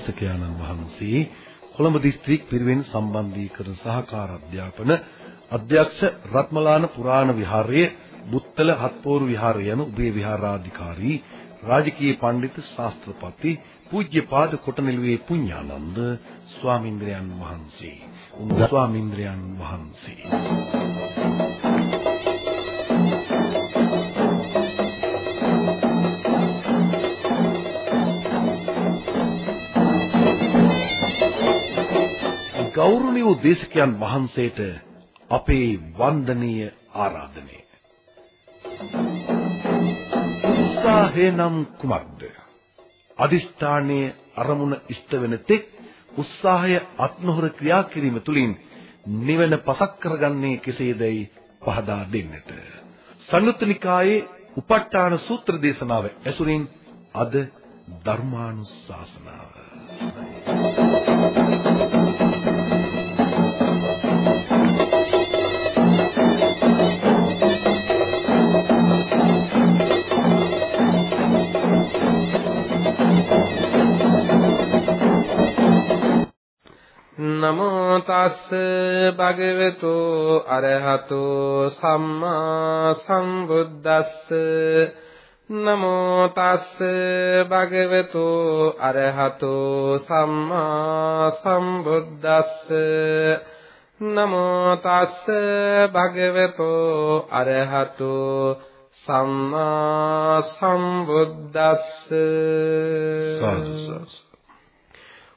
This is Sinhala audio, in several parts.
පැවැත්වූ දේශකයන්න් වහන්සේ කොළඹ දිස්ත්‍රික් පිරිවෙන් සම්බන්ධීකරණ සහකාර අධ්‍යාපන අධ්‍යක්ෂ රත්මලාන පුරාණ විහාරයේ බුත්තල හත්පෝරු විහාරය යන උභය විහාරාධිකාරී රාජකීය පඬිතු ශාස්ත්‍රපති පූජ්‍යපාද කොටනෙළුවේ පුඤ්ඤානන්ද ස්වාමීන්ද්‍රයන් වහන්සේ. උන් ස්වාමීන්ද්‍රයන් වහන්සේ. ගෞරවනීය දේශකයන් වහන්සේට අපේ වන්දනීය ආරාධනය. උත්සාහය නම් කුමක්ද? අදිෂ්ඨානයේ අරමුණ ඉෂ්ට වෙන තෙක් උත්සාහය අත්නොහර ක්‍රියා කිරීම තුළින් නිවන පසක් කරගන්නේ කෙසේදයි පහදා දෙන්නට. සංයුත්ත නිකායේ උප ဋ ාණ සූත්‍ර දේශනාව ඇසුරින් අද ධර්මානුශාසනාව. නමෝ තස් භගවතු අරහතු සම්මා සම්බුද්දස්ස. නමෝ තස් භගවතු අරහතු සම්මා සම්බුද්දස්ස. නමෝ තස් භගවතු අරහතු සම්මා සම්බුද්දස්ස.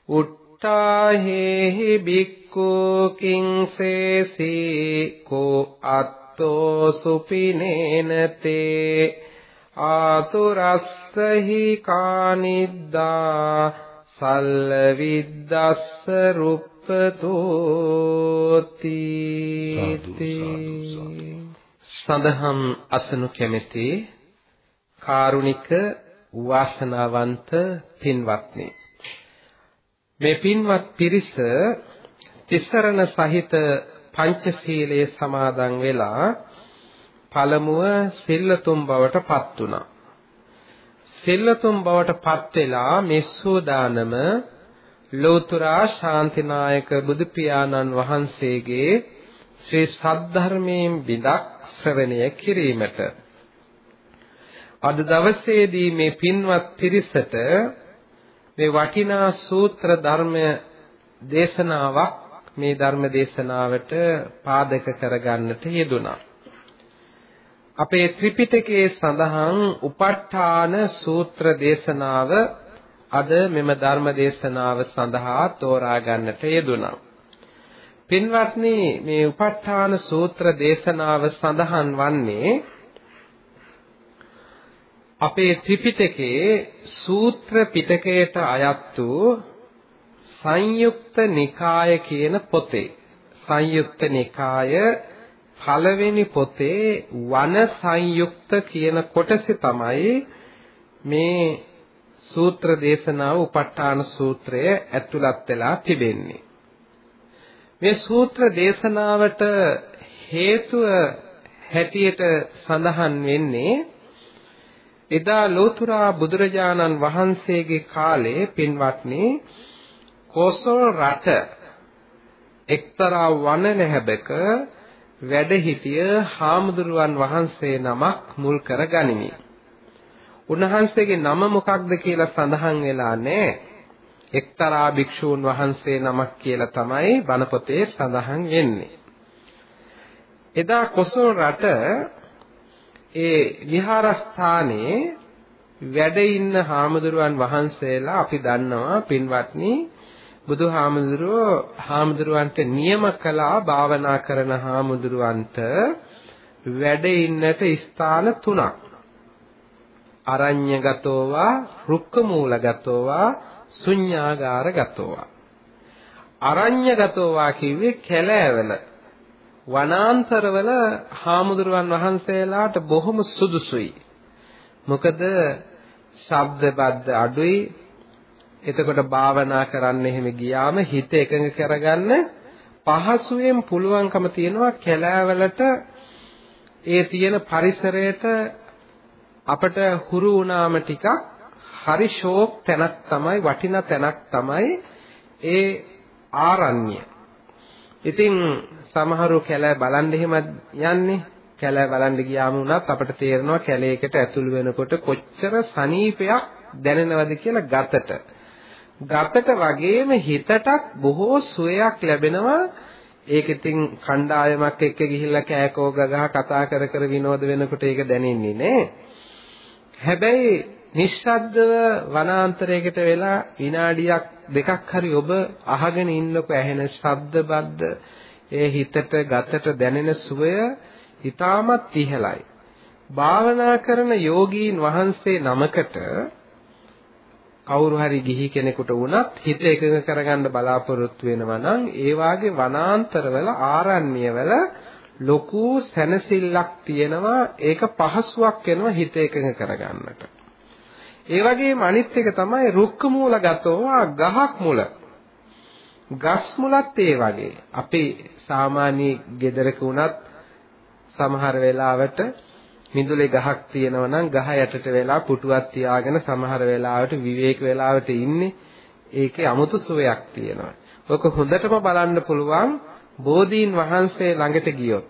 උත් උත්තාහේහි බික්ඛු කිංසේසී කෝ අත්තෝ සුපිනේනතේ ආතුරස්සහි කානිද්දා සල්ල විද්දස්ස රුප්පතෝති සඳහම් අසනු කැමැති කාරුණික වාසනාවන්ත පින්වත්නි. මේ පින්වත් පිරිස තිසරණ සහිත පංචශීලයේ සමාදන් වෙලා පළමුව සිල්ලතුම් බවට පත් වුණා. සිල්ලතුම් බවට පත් වෙලා මෙස්සෝදානම ලෝතුරා ශාන්තිනායක බුදු පියාණන් වහන්සේගේ ශ්‍රී සද්ධර්මයෙන් බිඳක් ශ්‍රවණය කිරීමට අද දවසේදී මේ පින්වත් පිරිසට මේ වටිනා සූත්‍ර ධර්මය දේශනාවක් මේ ධර්ම දේශනාවට පාදක කරගන්නට යෙදුණා. අපේ ත්‍රිපිටකයේ සඳහන් උප ဋ ාණ සූත්‍ර දේශනාව අද මෙම ධර්ම දේශනාව සඳහා තෝරා ගන්නට යෙදුණා. පින්වත්නි මේ උප ဋ ාණ සූත්‍ර දේශනාව සඳහන් වන්නේ අපේ ත්‍රිපිටකයේ සූත්‍ර පිටකයට අයත් වූ සංයුක්ත නිකාය කියන පොතේ. සංයුක්ත නිකාය පළවෙනි පොතේ වන සංයුක්ත කියන කොටසේ තමයි මේ සූත්‍ර දේශනාව උප ဋ ාණ සූත්‍රය ඇතුළත් වෙලා තිබෙන්නේ. මේ සූත්‍ර දේශනාවට හේතුව හැටියට සඳහන් වෙන්නේ එදා ලෝතුරා බුදුරජාණන් වහන්සේගේ කාලේ පින්වත්නි කොසල් රට එක්තරා වන නැහැබක වැඩ සිටිය හාමුදුරුවන් වහන්සේ නමක් මුල් කරගනිමි. උන්වහන්සේගේ නම මොකක්ද කියලා සඳහන් වෙලා නැහැ. එක්තරා භික්ෂූන් වහන්සේ නමක් කියලා තමයි බණ පොතේ සඳහන් වෙන්නේ. එදා කොසල් රට ඒ විහාරස්ථානයේ වැඩ ඉන්න හාමුදුරුවන් වහන්සේලා අපි දන්නවා පින්වත්නි බුදුහාමුදුරුවෝ හාමුදුරුවන්ට නියම කළා භාවනා කරන හාමුදුරුවන්ට වැඩ ඉන්නට ස්ථාන තුනක් අරඤ්‍යගතෝවා රුක්කමූලගතෝවා ශුඤ්ඤාගාරගතෝවා අරඤ්‍යගතෝවා කිව්වේ කැලෑවල වනාන්තරවල හාමුදුරුවන් වහන්සේලාට බොහොම සුදුසුයි. මොකද ශබ්ද බද්ද අඩුයි. එතකොට භාවනා කරන්න එහෙම ගියාම හිත එකඟ කරගන්න පහසුවෙන් පුළුවන්කම තියෙනවා කැලෑවලට ඒ තියෙන පරිසරයට අපට හුරු වුණාම ටිකක් හරි ෂෝක් තැනක් තමයි වටිනා තැනක් තමයි ඒ ආරණ්‍ය. ඉතින් සමහරු කැලෑ බලන් එහෙම යන්නේ කැලෑ බලන් ගියාම උනත් අපිට තේරෙනවා කැලේකට ඇතුළු වෙනකොට කොච්චර සනීපයක් දැනෙනවද කියලා ගතට. ගතට වගේම හිතටත් බොහෝ සුවයක් ලැබෙනවා ඒක ඉතින් කණ්ඩායමක් එක්ක ගිහිල්ලා කෑකෝ ගගහ කතා කර කර විනෝද වෙනකොට ඒක දැනෙන්නේ නේ. හැබැයි නිශ්ශබ්දව වනාන්තරයකට වෙලා විනාඩියක් දෙකක් හරි ඔබ අහගෙන ඉන්නකො ඇහෙන ශබ්ද බද්ද ඒ හිතට ගතට දැනෙන සුවය ඊටමත් ඉහළයි. භාවනා කරන යෝගීන් වහන්සේ නමකට කවුරු හරි ගිහි කෙනෙකුට වුණත් හිත එකඟ කරගන්න බලාපොරොත්තු වෙනවා නම් ඒ වාගේ වනාන්තරවල ආරණ්‍යවල ලොකු සැනසෙල්ලක් තියෙනවා ඒක පහසුවක් වෙනවා හිත එකඟ කරගන්නට. ඒ වගේම අනිත් එක තමයි රුක්ක මූලගතව ගහක් මුල. ගස් මුලත් ඒ වගේ. අපි සාමාන්‍ය ගෙදරක වුණත් සමහර වෙලාවට මිදුලේ ගහක් තියෙනවා නම් ගහ යටට වෙලා පුටුවක් තියාගෙන සමහර වෙලාවට විවේක වෙලාවට ඉන්නේ ඒකේ 아무තු සුවයක් තියෙනවා. ඔක හොඳටම බලන්න පුළුවන් බෝධීන් වහන්සේ ළඟට ගියොත්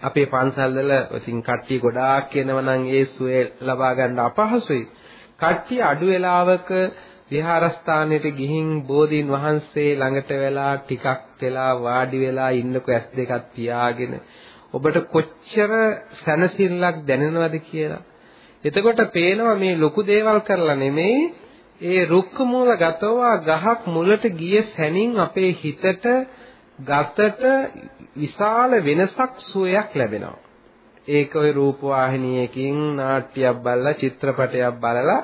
අපේ පන්සල්වල ඉතින් කට්ටිය ගොඩාක් එනවා නම් ඒ සුවේ ලබා ගන්න අපහසුයි. කට්ටිය අඩු වෙලාවක විහාරස්ථානෙට ගිහින් බෝධීන් වහන්සේ ළඟට වෙලා ටිකක් වෙලා වාඩි වෙලා ඉන්නකො ඇස් දෙකක් පියාගෙන ඔබට කොච්චර සැනසෙල්ලක් දැනෙනවද කියලා. එතකොට පේනවා මේ ලොකු දේවල් කරලා නෙමෙයි ඒ රුක්ක මූල ගතවා ගහක් මුලට ගිය සැනින් අපේ හිතට ගතට විශාල වෙනසක් සුවයක් ලැබෙනවා. ඒක ওই රූප වාහිනියකින් නාට්‍යයක් බලලා චිත්‍රපටයක් බලලා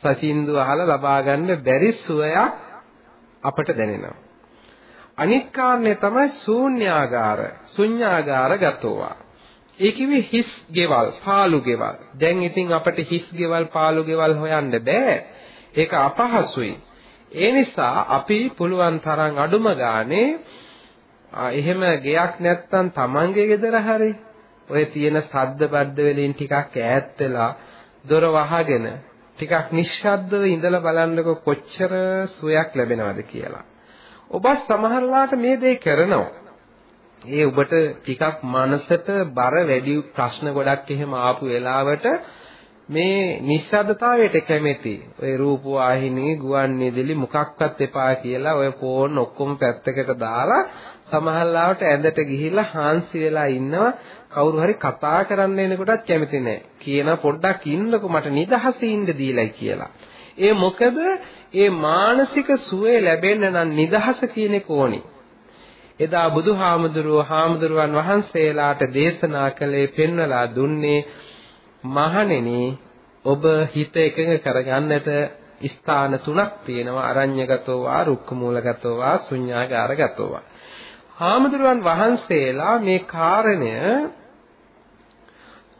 සසින්දු අහලා ලබා ගන්න බැරි සුවයක් අපට දැනෙනවා. අනිත් කාරණේ තමයි ශූන්‍යාගාර, ශුන්‍යාගාර ගතෝවා. ඒ කිව්වේ හිස් ගෙවල්, පාළු ගෙවල්. දැන් ඉතින් අපිට හිස් ගෙවල්, පාළු ගෙවල් හොයන්න බෑ. ඒක අපහසුයි. ඒ නිසා අපි පුළුවන් තරම් අඩුම ගානේ එහෙම ගෙයක් නැත්තම් Tamange ගෙදර හරි ඔය තියෙන සද්ද බද්ද වලින් ටිකක් ඈත් වෙලා දොර වහගෙන ටිකක් නිශ්ශබ්දව ඉඳලා බලන්නකො කොච්චර සුවයක් ලැබෙනවද කියලා. ඔබ සමහරලාට මේ දේ කරනවා. ඒ ඔබට ටිකක් මනසට බර වැඩි ප්‍රශ්න ගොඩක් එහෙම ආපු වෙලාවට මේ නිස්සද්දතාවයට කැමැති. ඔය රූප වාහිනී ගුවන් විදුලි මොකක්වත් එපා කියලා ඔය ෆෝන් ඔක්කොම පැත්තකට දාලා සමහරලාවට ඇඳට ගිහිල්ලා හාන්සි වෙලා ඉන්නවා කවුරු හරි කතා කරන්න එනකොටත් කැමති නැහැ. කියන පොඩ්ඩක් ඉන්නකො මට නිදහසේ ඉන්න දීලයි කියලා. ඒ මොකද? ඒ මානසික සුවය ලැබෙන්න නම් නිදහස කියන එක ඕනි. එදා බුදුහාමුදුරුව හාමුදුරුවන් වහන්සේලාට දේශනා කළේ පෙන්වලා දුන්නේ මහණෙනි ඔබ හිත එකඟ කරගන්නට ස්ථාන තුනක් තියෙනවා. අරඤ්‍යගතෝ වා රුක්කමූලගතෝ වා ශුඤ්ඤාගාරගතෝ වා. හාමුදුරුවන් වහන්සේලා මේ කාරණය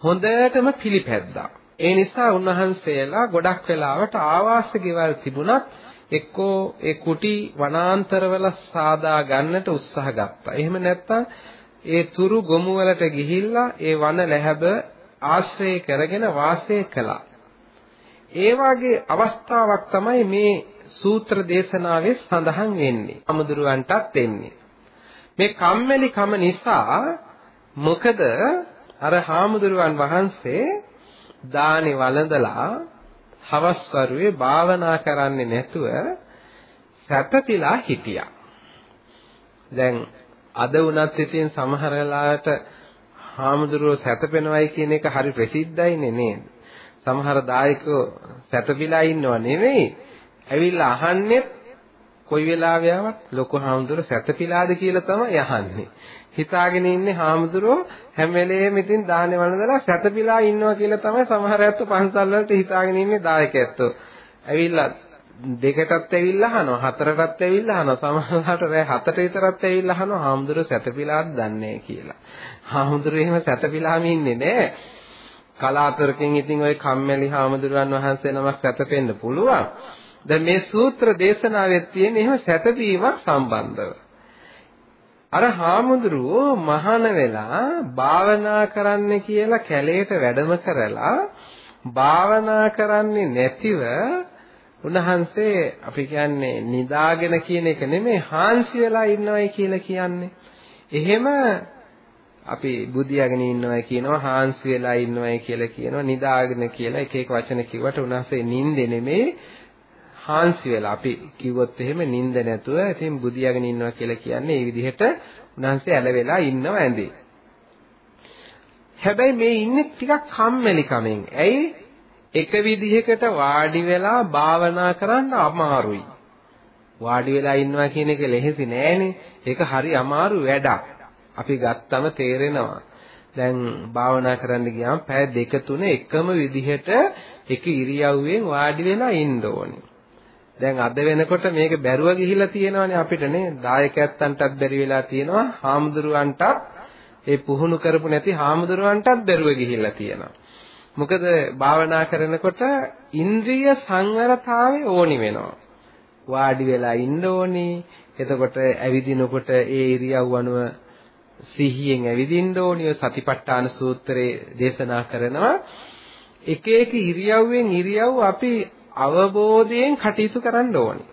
හොඳටම පිළිපැද්දා. ඒ නිසා උන්වහන්සේලා ගොඩක් වෙලාවට ආවාස ගෙවල් තිබුණත් එක්කෝ ඒ කුටි වනාන්තරවල සාදා ගන්නට උත්සාහ ගත්තා. එහෙම නැත්නම් ඒ තුරු ගොමු වලට ගිහිල්ලා ඒ වන ලැබ ආශ්‍රය කරගෙන වාසය කළා. ඒ වාගේ අවස්ථාවක් තමයි මේ සූත්‍ර දේශනාවේ සඳහන් වෙන්නේ. අමුදුරුවන්ටත් එන්නේ. මේ කම්මැලි කම නිසා මොකද අර හාමුදුරුවන් වහන්සේ දානි වළඳලා හවස් වරුවේ භාවනා කරන්නේ නැතුව සැතපීලා හිටියා. දැන් අද වුණත් ඉතින් සමහර වෙලාවට හාමුදුරුවෝ සැතපෙනවයි කියන එක හරි ප්‍රසිද්ධයිනේ නේද? සමහර දායකයෝ සැතපීලා ඉන්නව නෙවෙයි. ඇවිල්ලා අහන්නේ කොයි වෙලාවෙවත් ලොකු හාමුදුරුවෝ සැතපීලාද කියලා තමයි අහන්නේ. හිතාගෙන ඉන්නේ හාමුදුරුවෝ හැම වෙලේම ඉතින් දාහනේ වළඳලා සැතපීලා ඉන්නවා කියලා තමයි සමහර ඇත්තෝ පන්සල් වලට හිතාගෙන ඉන්නේ දායක ඇත්තෝ. ඇවිල්ලා දෙකටත් ඇවිල්ලා අහනවා හතරටත් ඇවිල්ලා අහනවා සමහරවිට රෑ හතට විතරත් ඇවිල්ලා අහනවා හාමුදුරුවෝ සැතපීලාද දන්නේ කියලා. හාමුදුරුවෝ එහෙම සැතපීලාම ඉන්නේ නෑ. කලාතුරකින් ඉතින් ওই කම්මැලි හාමුදුරුවන් වහන්සේ නමක් සැතපෙන්න පුළුවන්. දැන් මේ සූත්‍ර දේශනාවේ තියෙන එහෙම සැතපීමක් සම්බන්ධව. අර හාමුදුරුවෝ මහාන වෙලා භාවනා කරන්න කියලා කැලේට වැඩම කරලා භාවනා කරන්නේ නැතිව උන්වහන්සේ අපි කියන්නේ නිදාගෙන කියන එක නෙමෙයි හාන්සි වෙලා ඉන්නවයි කියලා කියන්නේ. එහෙම අපි බුදියාගෙන ඉන්නවයි කියනවා හාන්සි වෙලා ඉන්නවයි කියලා කියනවා නිදාගෙන කියලා එක එක වචන කිව්වට උන්වහන්සේ නිින්දේ නෙමෙයි හාන්සි වෙලා අපි කිව්වොත් එහෙම නිින්ද නැතුව ඉතින් බුදියාගෙන ඉන්නවා කියලා කියන්නේ මේ විදිහට උන්වහන්සේ ඇල වෙලා ඉන්නව ඇඳේ. හැබැයි මේ ඉන්නේ ටිකක් කම්මැලි කමෙන්. ඇයි? එක විදිහකට වාඩි වෙලා භාවනා කරන්න අමාරුයි. වාඩි වෙලා ඉන්නවා කියන එක ලෙහෙසි නෑනේ. ඒක හරි අමාරු වැඩක්. අපි ගත්තම තේරෙනවා. දැන් භාවනා කරන්න ගියාම පැය දෙක තුන එකම විදිහට එක ඉරියව්වෙන් වාඩි වෙලා ඉන්න ඕනේ. දැන් අද වෙනකොට මේක බැරුව ගිහිලා තියෙනවානේ අපිට නේ. දායකයන්ටත් බැරි වෙලා තියෙනවා. හාමුදුරුවන්ටත් ඒ පුහුණු කරපු නැති හාමුදුරුවන්ටත් බැරුව ගිහිල්ලා තියෙනවා. මොකද භාවනා කරනකොට ඉන්ද්‍රිය සංවරතාවය ඕනි වෙනවා. වාඩි වෙලා ඉන්න ඕනි. එතකොට ඇවිදිනකොට ඒ ඉරියව් අනුව සිහියෙන් ඇවිදින්න ඕනි. සතිපට්ඨාන සූත්‍රයේ දේශනා කරනවා. එක එක ඉරියව්වෙන් ඉරියව් අපි අවබෝධයෙන් කටයුතු කරන්න ඕනි.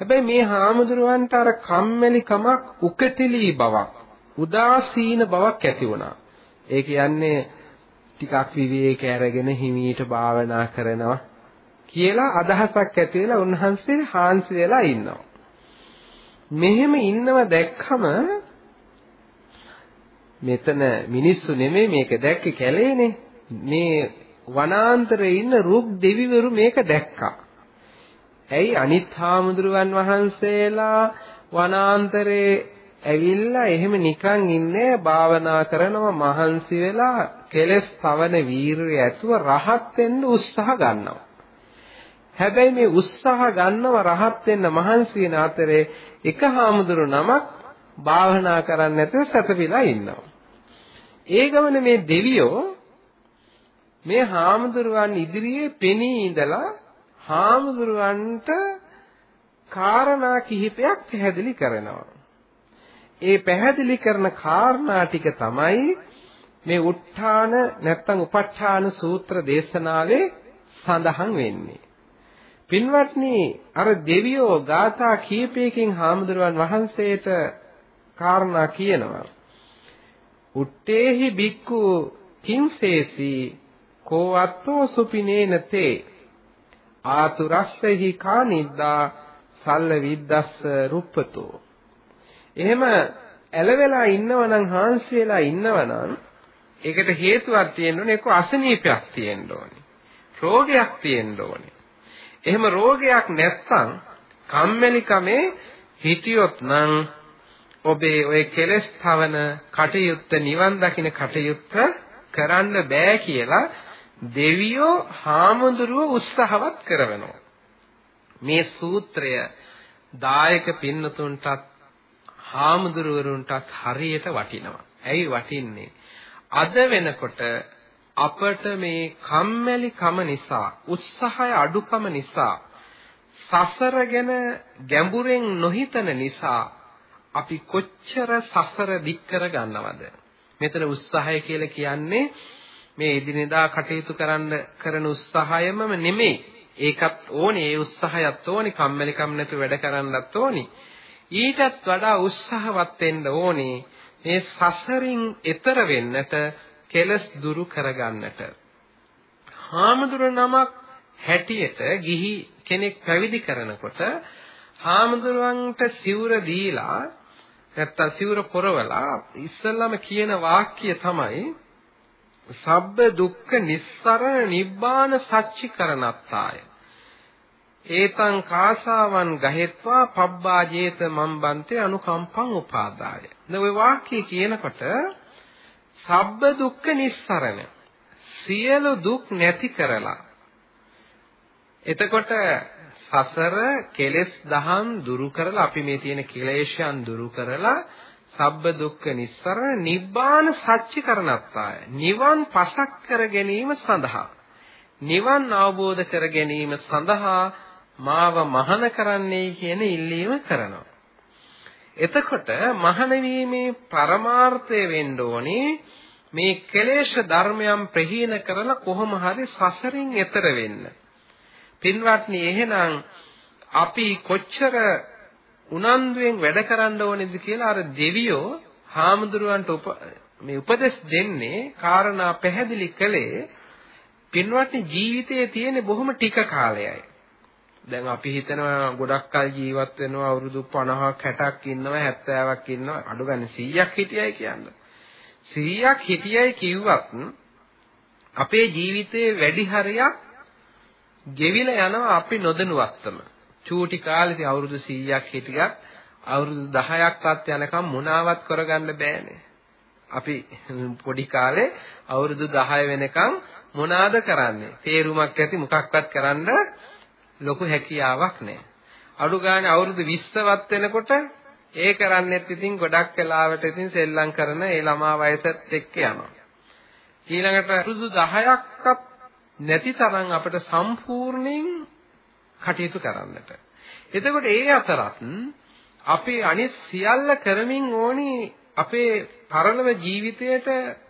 හැබැයි මේ හාමුදුරුවන්ට අර කම්මැලි කමක් උකටලී බවක් උදාසීන බවක් ඇති වුණා. ඒ කියන්නේ ටිකක් විවේක අරගෙන හිමීට භාවනා කරනවා කියලා අදහසක් ඇති වෙලා උන්වහන්සේ හාන්සි වෙලා ඉන්නවා. මෙහෙම ඉන්නව දැක්කම මෙතන මිනිස්සු නෙමෙයි මේක දැක්කේ කැලේනේ. මේ වනාන්තරයේ ඉන්න රුක් දෙවිවරු මේක දැක්කා. ඇයි අනිත් හාමුදුරුවන් වහන්සේලා වනාන්තරේ ඇවිල්ලා එහෙම නිකන් ඉන්නේ භාවනා කරනවා මහන්සි වෙලා කෙලස් තවන වීරිය ඇතුව රහත් වෙන්න උත්සාහ ගන්නවා. හැබැයි මේ උත්සාහ ගන්නව රහත් වෙන්න මහන්සි වෙන අතරේ එක හාමුදුරු නමක් භාවනා කරන්නේ නැතුව සැතපීලා ඉන්නවා. ඒ ගමන මේ දෙවියෝ මේ හාමුදුරුවන් ඉදිරියේ පෙනී ඉඳලා හාමුදුරුවන්ට කාරණා කිහිපයක් පැහැදිලි කරනවා. ඒ පැහැදිලි කරන කාරණා ටික තමයි මේ උත්ථාන නැත්නම් උපට්ඨාන සූත්‍ර දේශනාවේ සඳහන් වෙන්නේ. පින්වත්නි අර දෙවියෝ ગાථා කීපයකින් හාමුදුරුවන් වහන්සේට කාරණා කියනවා. උත්තේහි බික්කු කිංසේසි කෝවත්තෝ සුපිනේන තේ ආතුරස්සෙහි කානිද්දා සල්ල විද්දස්ස රුප්පතෝ. එහෙම ඇලවෙලා ඉන්නවනම් හාන්සි වෙලා ඉන්නවනම් ඒකට හේතුවක් තියෙන්න ඕනේ එක්ක අසනීපයක් තියෙන්න ඕනේ. රෝගයක් තියෙන්න ඕනේ. එහෙම රෝගයක් නැත්තම් කම්මැලිකමේ හිටියොත් නම් ඔබේ ඔය කෙලස් තවන කටයුත්ත නිවන් දකින්න කටයුත්ත කරන්න බෑ කියලා දෙවියෝ හාමුදුරුව උත්සාහවත් කරනවා මේ සූත්‍රය දායක පින්නතුන්ටත් හාමුදුරුවරුන්ටත් හරියට වටිනවා. ඇයි වටින්නේ? අද වෙනකොට අපට මේ කම්මැලි කම නිසා, උත්සාහය අඩුකම නිසා, සසර ගැන ගැඹුරෙන් නොහිතන නිසා අපි කොච්චර සසර දික් කර ගන්නවද? මෙතන උත්සාහය කියලා කියන්නේ මේ එදිනෙදා කටයුතු කරන්න කරන උත්සාහයමම නෙමෙයි. ඒකත් ඕනේ, ඒ උත්සාහයත් ඕනේ, කම්මැලිකම් නැතුව වැඩ කරන්නත් ඕනේ. ඊටත් වඩා උත්සාහවත් වෙන්න ඕනේ මේ සසරින් එතර වෙන්නට කෙලස් දුරු කරගන්නට. හාමුදුර නමක් හැටියට ගිහි කෙනෙක් පැවිදි කරනකොට හාමුදුරුවන්ට සිවුර දීලා නැත්තම් සිවුර පොරවලා ඉස්සල්ලාම කියන වාක්‍ය තමයි සබ්බ දුක්ඛ නිස්සරණ නිබ්බාන සච්චිකරණත්තාය ඒතං කාසාවන් ගහෙත්වා පබ්බාජේත මම්බන්තේ අනුකම්පං උපාදාය. දැන් ওই වාක්‍යය කියනකොට සබ්බ දුක්ඛ නිස්සරණ සියලු දුක් නැති කරලා එතකොට සසර කෙලෙස් දහම් දුරු කරලා අපි මේ තියෙන කෙලේශයන් දුරු කරලා සබ්බ දුක්ඛ නිස්සරණ නිබ්බාන සත්‍ය කරණත්තාය නිවන් පසක් කර ගැනීම සඳහා නිවන් අවබෝධ කර ගැනීම සඳහා මාව මහාන කරන්නයි කියන ඉල්ලීම කරනවා. එතකොට මහාන වීමේ පරමාර්ථය වෙන්න ඕනේ මේ කෙලේශ ධර්මයන් ප්‍රහීන කරලා කොහොම හරි සසරින් එතර වෙන්න. පින්වත්නි එහෙනම් අපි කොච්චර උනන්දුවෙන් වැඩ කරන්න ඕනේද කියලා අර දෙවියෝ හාමුදුරුවන්ට මේ උපදෙස් දෙන්නේ කාරණා පැහැදිලි කළේ පින්වත්නි ජීවිතයේ තියෙන බොහොම ටික කාලයයි. දැන් අපි හිතනවා ගොඩක් කල් ජීවත් වෙනවා අවුරුදු 50ක් 60ක් ඉන්නවා 70ක් ඉන්නවා අඩු ගන්න 100ක් හිටියයි කියන්නේ. 100ක් හිටියයි කිව්වත් අපේ ජීවිතයේ වැඩි හරියක් ගෙවිලා යනවා අපි නොදැනුවත්වම. චූටි කාලේදී අවුරුදු 100ක් හිටියත් අවුරුදු 10ක්වත් යනකම් මොනාවත් කරගන්න බෑනේ. අපි පොඩි කාලේ අවුරුදු 10 වෙනකම් මොනාද කරන්නේ? තේරුමක් ඇති මොකක්වත් කරන්න ලොකු හැකියාවක් නැහැ. අඩු ගානේ අවුරුදු 20වත් වෙනකොට ඒ කරන්නේත් ඉතින් ගොඩක් වෙලාවට ඉතින් සෙල්ලම් කරන ඒ ළමා වයසත් එක්ක යනවා. ඊළඟට අවුරුදු 10ක්වත් නැති තරම් අපිට සම්පූර්ණයෙන් කටයුතු කරන්නට. එතකොට ඒ අතරත් අපි අනිත් සියල්ල කරමින් ඕනි අපේ පරලොව ජීවිතයට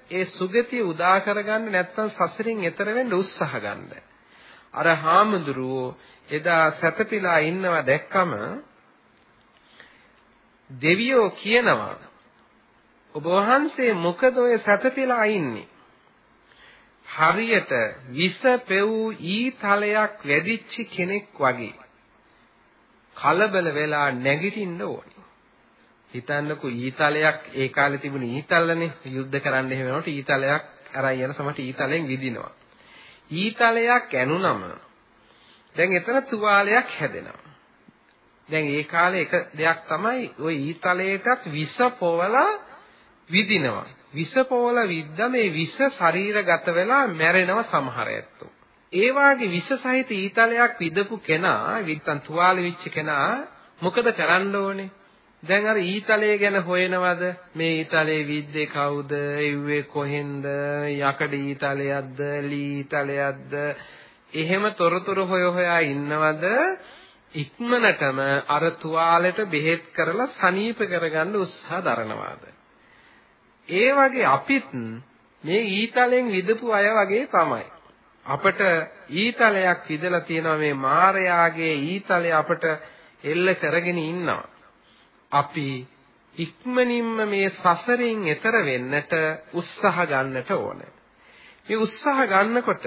ඒ සුගතිය උදා කරගන්න නැත්නම් සසරින් එතර වෙන්න උත්සාහ ගන්න. අර හාමුදුරුවෝ එදා සැතපීලා ඉන්නවා දැක්කම දෙවියෝ කියනවා ඔබ වහන්සේ මොකද ඔය සැතපීලා ඉන්නේ? හරියට විස පෙවූ ඊතලයක් වැඩිච්ච කෙනෙක් වගේ කලබල වෙලා නැගිටින්න ඕනේ. හිතන්නකෝ ඊතලයක් ඒ කාලේ තිබුණ ඊතලනේ යුද්ධ කරන්න එහෙම වෙනකොට ඊතලයක් අරන් යන සමට ඊතලෙන් විදිනවා. ඊතලයක් ඇනුනම දැන් එතන තුවාලයක් හැදෙනවා. දැන් ඒ කාලේ එක දෙයක් තමයි ওই ඊතලයටත් විස පොවලා විදිනවා. විස පොවලා විද්ද මේ විස ශරීරගත වෙලා මැරෙනව සමහර ඇත්තෝ. ඒ වාගේ විස සහිත ඊතලයක් විදපු කෙනා, විත්තන් තුවාල වෙච්ච කෙනා මොකද කරන්න ඕනේ? දැන් අර ඊතලය ගැන හොයනවද? මේ ඊතලේ විද්දේ කවුද? එව්වේ කොහෙන්ද? යකඩ ඊතලයක්ද? ලී ඊතලයක්ද එහෙම තොරතුරු හොය හොයා ඉන්නවද? ඉක්මනටම අර තුවාලෙට බෙහෙත් කරලා සනීප කරගන්න උත්සාහ දරනවාද? ඒ වගේ අපිත් මේ ඊතලෙන් විදපු අය වගේ තමයි අපට ඊතලයක් විදලා තියෙනවා මේ මායාගේ ඊතලය අපට එල්ල කරගෙන ඉන්නවා අපි ඉක්මනින්ම මේ සසරින් එතර වෙන්නට උත්සාහ ගන්නට ඕනේ. මේ උත්සාහ ගන්නකොට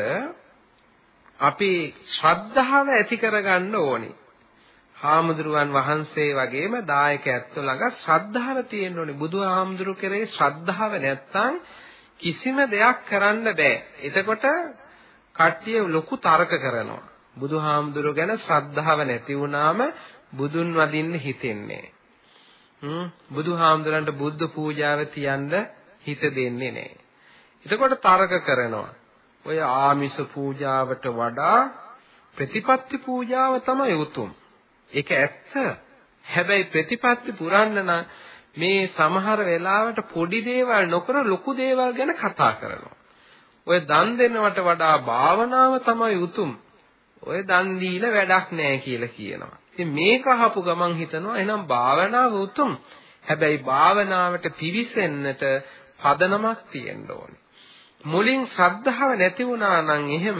අපි ශ්‍රද්ධාව ඇති කරගන්න ඕනේ. හාමුදුරුවන් වහන්සේ වගේම දායක ඇත්තෝ ළඟ ශ්‍රද්ධාව තියෙන්න ඕනේ. බුදුහාමුදුරු කෙරේ ශ්‍රද්ධාව නැත්තම් කිසිම දෙයක් කරන්න බෑ. එතකොට කට්ටිය ලොකු තර්ක කරනවා. බුදුහාමුදුරු ගැන ශ්‍රද්ධාව නැති වුනාම බුදුන් වදින්න හිතෙන්නේ බුදුහාමුදුරන්ට බුද්ධ පූජාව තියන්න හිත දෙන්නේ නැහැ. එතකොට තරක කරනවා. ඔය ආමිස පූජාවට වඩා ප්‍රතිපත්ති පූජාව තමයි උතුම්. ඒක ඇත්ත. හැබැයි ප්‍රතිපත්ති පුරන්න නම් මේ සමහර වෙලාවට පොඩි දේවල් නොකර ලොකු දේවල් ගැන කතා කරනවා. ඔය දන් දෙනවට වඩා භාවනාව තමයි උතුම්. ඔය දන් දීලා වැඩක් නැහැ කියලා කියනවා. ඉතින් මේක අහපු ගමන් හිතනවා එහෙනම් භාවනාව උතුම්. හැබැයි භාවනාවට පිවිසෙන්නට පදනමක් තියෙන්න ඕනේ. මුලින් ශ්‍රද්ධාව නැති වුණා නම් එහෙම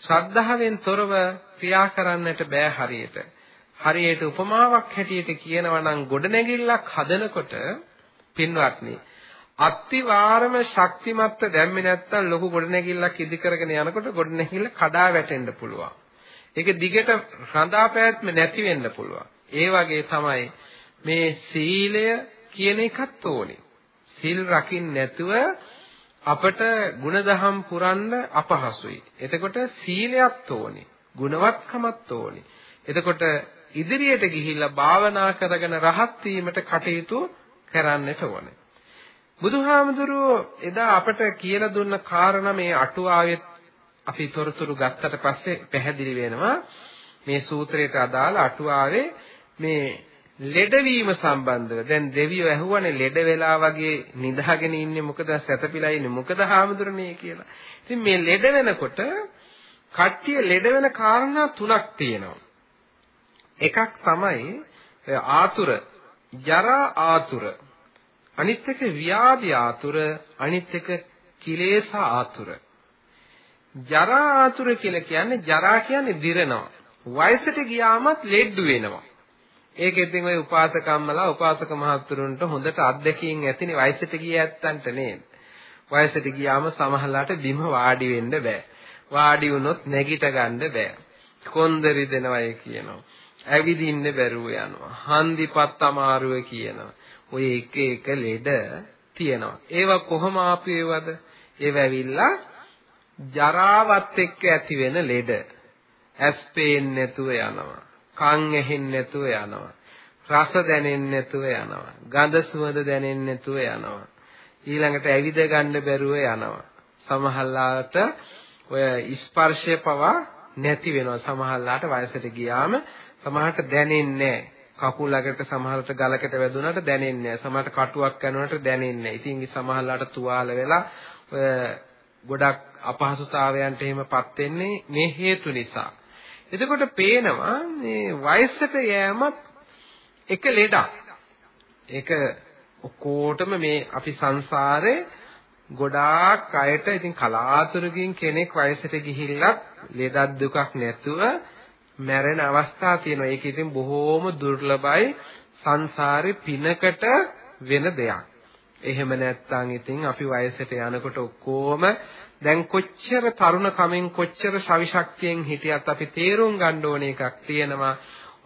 ශ්‍රද්ධාවෙන් තොරව ක්‍රියා කරන්නට බෑ හරියට. හරියට උපමාවක් හැටියට කියනවා නම් ගොඩනැගිල්ලක් හදනකොට පින්වත්නි අත්තිවාරම ශක්තිමත්ව දැම්මේ නැත්තම් ලොකු ගොඩනැගිල්ලක් ඉදි කරගෙන යනකොට ගොඩනැගිල්ල කඩා වැටෙන්න පුළුවන්. ඒක දිගට රඳා පැවැත්ම නැති වෙන්න පුළුවන්. ඒ වගේ තමයි මේ සීලය කියන එකත් ඕනේ. සීල් රකින්න නැතුව අපට ಗುಣදහම් පුරන්න අපහසුයි. එතකොට සීලයක් ඕනේ. ගුණවත්කමක් ඕනේ. එතකොට ඉදිරියට ගිහිල්ලා භාවනා කරගෙන රහත් වීමට කටයුතු කරන්නට ඕනේ. බුදුහාමුදුරුවෝ එදා අපට කියලා දුන්න කාරණා මේ අටුවාවේ අපි තොරතුරු ගත්තට පස්සේ පැහැදිලි වෙනවා මේ සූත්‍රයට අදාළ අටුවාවේ මේ ලෙඩවීම සම්බන්ධව දැන් දෙවියෝ ඇහුවනේ ලෙඩ වෙලා වගේ නිදාගෙන ඉන්නේ මොකද සැතපීලා ඉන්නේ මොකද හාමුදුරනේ කියලා. ඉතින් මේ ලෙඩ වෙනකොට කට්ටිය ලෙඩ වෙන කාරණා තුනක් තියෙනවා. එකක් තමයි ආතුර, ජරා ආතුර. අනිත් එක ව්‍යාධි ආතුර, අනිත් එක කිලේශ ආතුර. ජරා ආතුර කියලා කියන්නේ ජරා කියන්නේ දිරනවා. වයසට ගියාමත් ලෙඩ්ඩු වෙනවා. ඒක ඉතින් ওই උපාසකම්මලා උපාසක මහතුරුන්ට හොඳට අත්දැකීම් ඇතිනේ වයසට ගිය ඇත්තන්ට නේද? වයසට ගියාම සමහරලාට බිම වාඩි වෙන්න බෑ. වාඩි වුණොත් නැගිට ගන්න බෑ. කොන්දරි දෙනවයි කියනවා. ඇවිදින්න බැරුව යනවා. හන්දිපත් අමාරුව කියනවා. ඔය එක එක ලෙඩ තියෙනවා. ඒවා කොහොම ආපේවද? ඒව ඇවිල්ලා ජරාවත් එක්ක ඇති වෙන ලෙඩ. ඇස් පේන්නේ නැතුව යනවා. කන් ඇහෙන්නේ නැතුව යනවා. රස දැනෙන්නේ නැතුව යනවා. ගඳ සුවඳ දැනෙන්නේ නැතුව යනවා. ඊළඟට ඇවිද ගන්න බැරුව යනවා. සමහරලාට ඔය ස්පර්ශය පවා නැති වෙනවා. සමහරලාට වයසට ගියාම සමහරට දැනෙන්නේ කකුලකට සමහරට ගලකට වැදුනට දැනෙන්නේ නැහැ. සමහරට කටුවක් කරනවට දැනෙන්නේ නැහැ. ඉතින් සමහරලාට තුවාල වෙලා ඔය ගොඩක් අපහසුතාවයන්ට එහෙමපත් වෙන්නේ මේ හේතු නිසා. එතකොට පේනවා මේ වයසට යෑමත් එක ලෙඩක්. ඒක ඔක්කොටම මේ අපි සංසාරේ ගොඩාක් අයට ඉතින් කලාතුරකින් කෙනෙක් වයසට ගිහිල්ලා ලෙඩක් දුකක් නැතුව මැරෙන අවස්ථා තියෙනවා. ඒක ඉතින් බොහෝම දුර්ලභයි සංසාරේ පිනකට වෙන දෙයක්. එහෙම නැත්නම් ඉතින් අපි වයසට යනකොට ඔක්කොම දැන් කොච්චර තරුණ කමෙන් කොච්චර ශවිශක්තියෙන් හිටියත් අපි තේරුම් ගන්න ඕන එකක් තියෙනවා.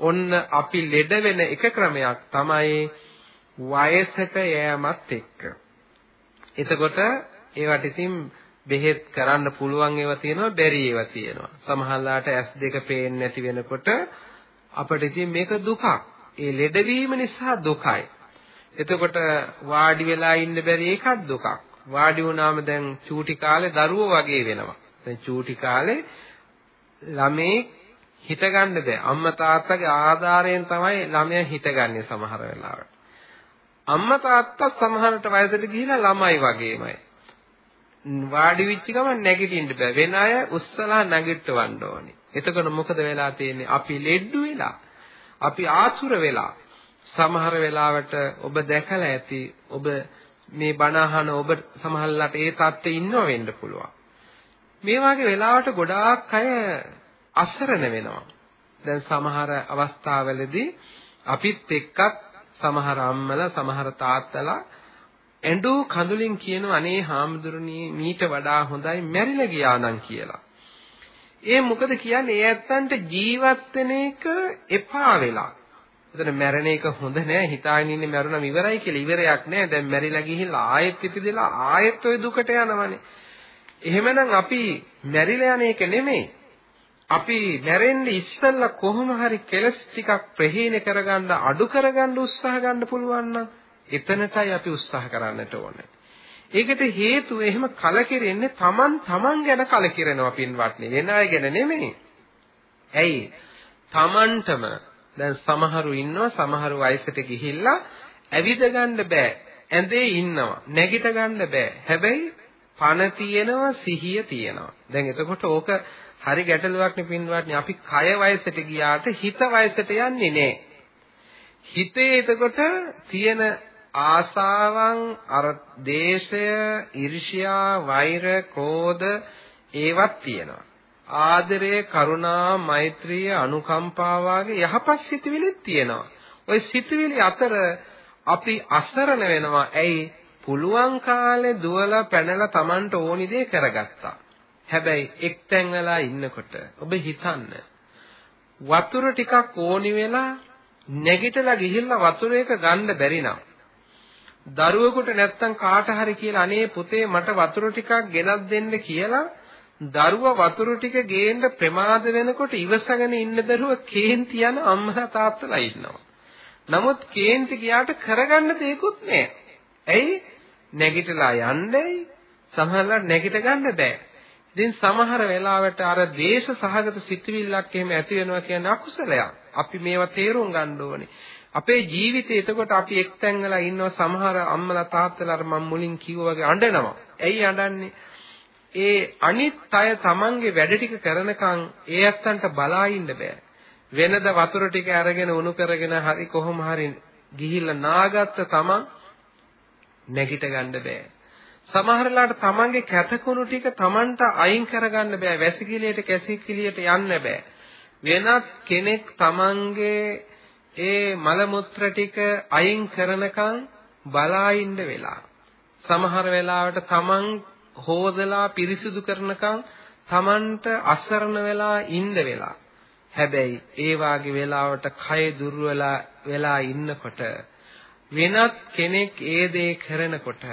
ඔන්න අපි ලෙඩ වෙන එක ක්‍රමයක් තමයි වයසට යෑමත් එක්ක. එතකොට ඒවට ඉතින් බෙහෙත් කරන්න පුළුවන් ඒවා තියෙනවා බැරි ඒවා තියෙනවා. සමහරලාට S2 පේන්නේ නැති වෙනකොට අපිට ඉතින් මේක දුකක්. ඒ ලෙඩවීම නිසා දුකයි. එතකොට වාඩි වෙලා ඉන්න බැරි ඒකත් දුකක්. වාඩි වුණාම දැන් චූටි කාලේ දරුවෝ වගේ වෙනවා. දැන් චූටි කාලේ ළමේ හිටගන්න බෑ. අම්මා තාත්තගේ ආධාරයෙන් තමයි ළමයා හිටගන්නේ සමහර වෙලාවට. අම්මා තාත්තා සමහරට වයසට ගිහිලා ළමයි වගේමයි. වාඩි වෙච්ච ගමන් නැගිටින්න බෑ. වෙන අය උස්සලා නැගිටවන්න ඕනේ. එතකොට මොකද වෙලා තියෙන්නේ? අපි ලෙඩ්ඩු වෙලා. අපි ආතුර වෙලා. සමහර වෙලාවට ඔබ දැකලා ඇති ඔබ මේ බණ අහන ඔබ සමහරලාට ඒ තත්ත්වෙ ඉන්නව වෙන්න පුළුවන්. මේ වගේ වෙලාවට ගොඩාක් අය අසරණ වෙනවා. දැන් සමහර අවස්ථාවලදී අපිත් එක්කත් සමහර අම්මලා සමහර තාත්තලා ඇඬෝ කඳුලින් කියනවා අනේ හාමුදුරනේ මීට වඩා හොඳයි මැරිලා ගියා නම් කියලා. ඒ මොකද කියන්නේ ඒ ඇත්තන්ට ජීවත් වෙන එක එපා වෙලා. එතන මැරෙන එක හොඳ නෑ හිතාගෙන ඉන්නේ මැරුණම ඉවරයි කියලා ඉවරයක් නෑ. දැන් මැරිලා ගිහිල්ලා ආයෙත් ඉපදෙලා ආයෙත් ওই දුකට යනවනේ. එහෙමනම් අපි මැරිලා යන එක නෙමෙයි. අපි මැරෙන්න ඉස්සෙල්ලා කොහොම හරි කෙලස් ටිකක් ප්‍රහීන කරගන්න අඩු කරගන්න උත්සාහ ගන්න පුළුවන් නම් එතනටයි අපි උත්සාහ කරන්නට ඕනේ. ඒකට හේතුව එහෙම කලකිරෙන්නේ Taman Taman ගැන කලකිරෙනවා පින්වත්නි වෙන අය ගැන නෙමෙයි. ඇයි? Tamanටම දැන් සමහරු ඉන්නවා සමහරු වයසට ගිහිල්ලා ඇවිද ගන්න බෑ. ඇඳේ ඉන්නවා. නැගිට ගන්න බෑ. හැබැයි පණ තියෙනවා සිහිය තියෙනවා. දැන් එතකොට ඕක හරි ගැටලුවක් නේ පින්වත්නි. අපි කය වයසට ගියාට හිත වයසට යන්නේ නෑ. හිතේ එතකොට තියෙන ආසාවන් අර දේශය, ඊර්ෂ්‍යා, වෛර, ක්‍රෝධ ඒවත් තියෙනවා. ආදරය, කරුණා, මෛත්‍රිය, අනුකම්පා වගේ යහපත් සිතුවිලිත් තියෙනවා. ওই සිතුවිලි අතර අපි අසරණ වෙනවා. ඇයි? පුළුවන් කාලේ දුවලා පැනලා Tamanට ඕනි දේ කරගත්තා. හැබැයි එක්තැන් වෙලා ඉන්නකොට ඔබ හිතන්න වතුර ටිකක් ඕනි වෙලා නැගිටලා ගිහිල්ලා වතුර එක ගන්න බැරි නම් දරුවෙකුට නැත්තම් කාට හරි කියලා අනේ පුතේ මට වතුර ටිකක් ගෙනත් දෙන්න කියලා දරුවා වතුර ටික ගේන්න ප්‍රමාද වෙනකොට ඉවසගෙන ඉන්න බැරුව කේන්ති යන අම්මලා තාත්තලා ඉන්නවා. නමුත් කේන්ති ගියාට කරගන්න දෙයක්වත් නැහැ. ඇයි? නැගිටලා යන්නේ සමහරවිට නැගිට ගන්න බෑ. ඉතින් සමහර වෙලාවට අර දේශ සහගත සිතුවිල්ලක් එහෙම ඇති වෙනවා කියන්නේ අකුසලයක්. අපි මේවා තේරුම් ගන්න ඕනේ. අපේ ජීවිතේ එතකොට අපි එක්තැන් වෙලා ඉන්නවා සමහර අම්මලා තාත්තලා අර මම මුලින් කිව්වා වගේ අඬනවා. ඇයි අඬන්නේ? ඒ අනිත් අය තමන්ගේ වැඩ ටික කරනකන් ඒ ඇත්තන්ට බලා ඉන්න බෑ. වෙනද වතුර ටික අරගෙන උණු කරගෙන හරි කොහොම හරි ගිහිල්ලා නාගත්ත තමන් නැගිට ගන්න බෑ. සමහරලාට තමන්ගේ කැතකුණු ටික තමන්ට අයින් කරගන්න බෑ. වැසිකිළියට කැසිකිළියට යන්න බෑ. වෙනත් කෙනෙක් තමන්ගේ ඒ මල මුත්‍ර ටික අයින් කරනකම් බලා ඉන්න වෙලා. සමහර වෙලාවට තමන් හොදලා පිරිසිදු කරනකම් තමන්ට අසරණ වෙලා ඉන්න වෙලා. හැබැයි ඒ වාගේ වෙලාවට කය දුර්වලා වෙලා ඉන්නකොට වෙනත් කෙනෙක් ඒ දේ කරනකොට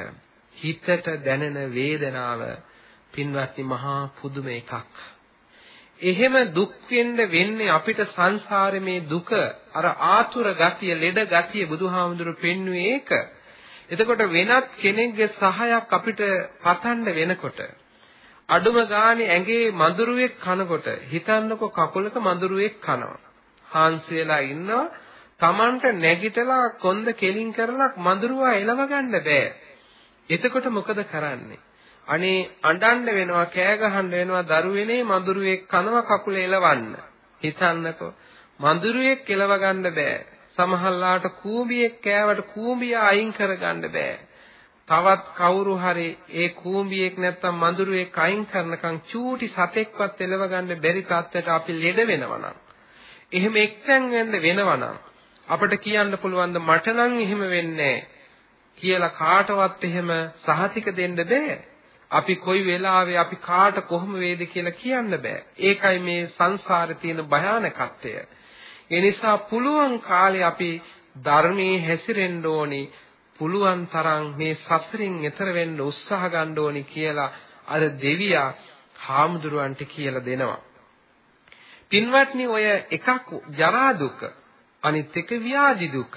හිතට දැනෙන වේදනාව පින්වත්නි මහා පුදුම එකක්. එහෙම දුක් වෙන්න වෙන්නේ අපිට සංසාරේ මේ දුක අර ආතුර ගතිය, ලෙඩ ගතිය බුදුහාමුදුරු පෙන්වුවේ ඒක. එතකොට වෙනත් කෙනෙක්ගේ සහයක් අපිට පතන්න වෙනකොට අඩුම ගානේ ඇඟේ මඳුරුවෙක් කනකොට හිතන්නකො කකුලක මඳුරුවෙක් කනවා. හාන්සි වෙලා ඉන්නවා. Tamanට නැගිටලා කොන්ද කෙලින් කරලා මඳුරුවා එලව ගන්න බෑ. එතකොට මොකද කරන්නේ? අනේ අඬන්න වෙනවා, කෑ ගහන්න වෙනවා, දරුවෙනේ මඳුරුවෙක් කනවා කකුල එලවන්න. හිතන්නකො මඳුරුවෙක් එලව ගන්න බෑ. සමහරලාට කූඹියෙක් කෑවට කූඹිය අයින් කරගන්න බෑ. තවත් කවුරු හරි ඒ කූඹියෙක් නැත්තම් මඳුරුවෙක් අයින් කරනකම් චූටි සතෙක්වත් එලව ගන්න බැරි තත්ත්වයට අපි ලෙඩ වෙනවනම් එහෙම එක්තැන් වෙන්න වෙනවනම් අපිට කියන්න පුළුවන් ද මට නම් එහෙම වෙන්නේ කියලා කාටවත් එහෙම සහතික දෙන්න බෑ. අපි කොයි වෙලාවෙ අපි කාට කොහොම වේද කියලා කියන්න බෑ. ඒකයි මේ සංසාරේ තියෙන භයානකත්වය. ඒ නිසා පුළුවන් කාලේ අපි ධර්මයේ හැසිරෙන්න ඕනේ. පුළුවන් තරම් මේ සසරින් එතර වෙන්න උත්සාහ ගන්න ඕනේ කියලා අර දෙවියා හාමුදුරුවන්ට කියලා දෙනවා. පින්වත්නි ඔය එකක් ජරා දුක අනිත් එක ව්‍යාධි දුක.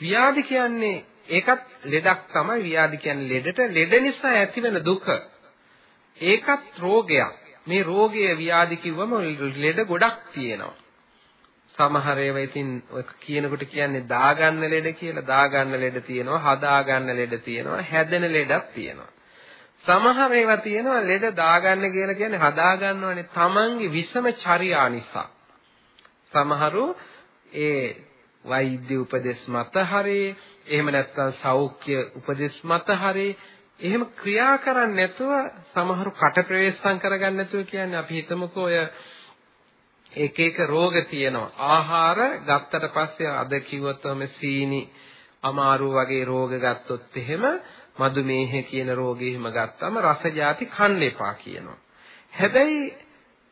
ව්‍යාධි කියන්නේ ඒකත් ලෙඩක් තමයි ව්‍යාධි කියන්නේ ලෙඩට ලෙඩ නිසා ඇතිවෙන දුක. ඒකත් රෝගයක්. මේ රෝගය ව්‍යාධි කිව්වම ලෙඩ ගොඩක් තියෙනවා. සමහර ඒවා ඉතින් ඔය කියනකොට කියන්නේ දාගන්න ලෙඩ කියලා දාගන්න ලෙඩ තියෙනවා හදාගන්න ලෙඩ තියෙනවා හැදෙන ලෙඩක් තියෙනවා සමහර ඒවා තියෙනවා ලෙඩ දාගන්න කියලා කියන්නේ හදාගන්නවනේ තමන්ගේ විසම චර්යා නිසා සමහරු ඒ වෛද්‍ය උපදෙස් මත හරි එහෙම නැත්නම් සෞඛ්‍ය උපදෙස් මත හරි එහෙම ක්‍රියා කරන්නේ නැතුව සමහරු කට ප්‍රවේශම් කරගන්න නැතුව කියන්නේ අපි හිතමුකෝ ඔය එක එක රෝග තියෙනවා. ආහාර ගත්තට පස්සේ අද කිව්වොත් ඔම සීනි අමාරු වගේ රෝග ගත්තොත් එහෙම මදුමේහ කියන රෝගේ එහෙම ගත්තම රස જાති කන්න එපා කියනවා. හැබැයි